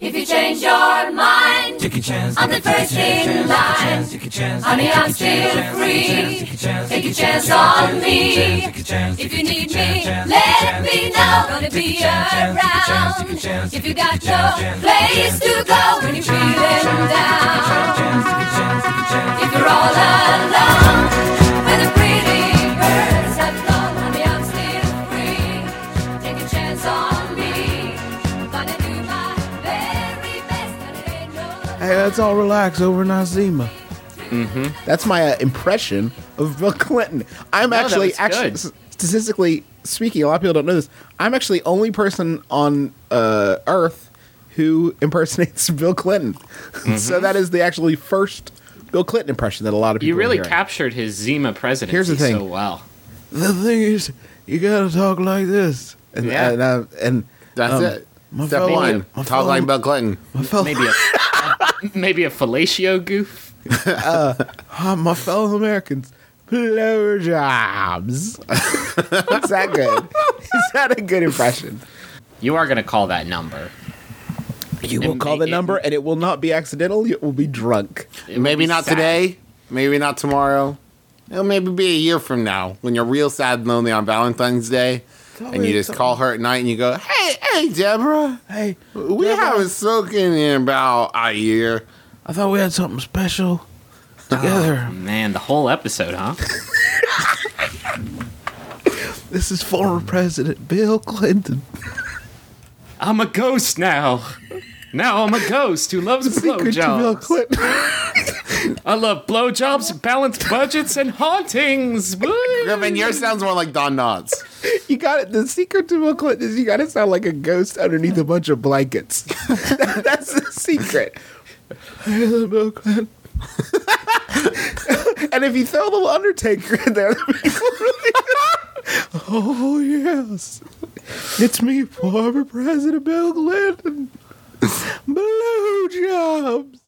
If you change your mind, Take a chance. I'm the first in line. chance, Take a chance. Honey, take a I'm still free. take a chance, Take a take chance chance, on me. chance, take a chance, If you need me, let me know. Gonna be chance, chance, take a chance, take a around. If you got no place to go when you're feeling Hey, let's all relax over Nazima. That's my uh, impression of Bill Clinton. I'm No, actually, actually, good. statistically speaking, a lot of people don't know this. I'm actually only person on uh, Earth who impersonates Bill Clinton. so that is the actually first Bill Clinton impression that a lot of people. You really hearing. captured his Zima presidency Here's the thing. so well. The thing is, you gotta talk like this, and Yeah. and, uh, and That's um, it. my Step fellow- one. Talk fellow- like Bill Clinton. my fellow, Maybe a maybe a fellatio goof. Ah, my fellow Americans, blowjobs. Is that good? Is that a good impression? You are gonna call that number. You will It call may- the number, and it will not be accidental. It will be drunk. Will Maybe be not sad. today. Maybe not tomorrow. It'll maybe be a year from now when you're real sad and lonely on Valentine's Day. And you just call her at night and you go, Hey, hey, Deborah. Hey, We Deborah, haven't spoken in about a year. I thought we had something special together. Oh, man, the whole episode, huh? This is former President Bill Clinton. I'm a ghost now. Now I'm a ghost who loves Secret to Bill blowjobs. Clinton. I love blowjobs, balanced budgets, and hauntings. Woo! Griffin, yours sounds more like Don Knotts. You got it. The secret to Bill Clinton is you got to sound like a ghost underneath a bunch of blankets. That's the secret. Hey, little Bill Clinton. and if you throw a little Undertaker in there, oh yes, it's me, former President Bill Clinton. Blowjobs.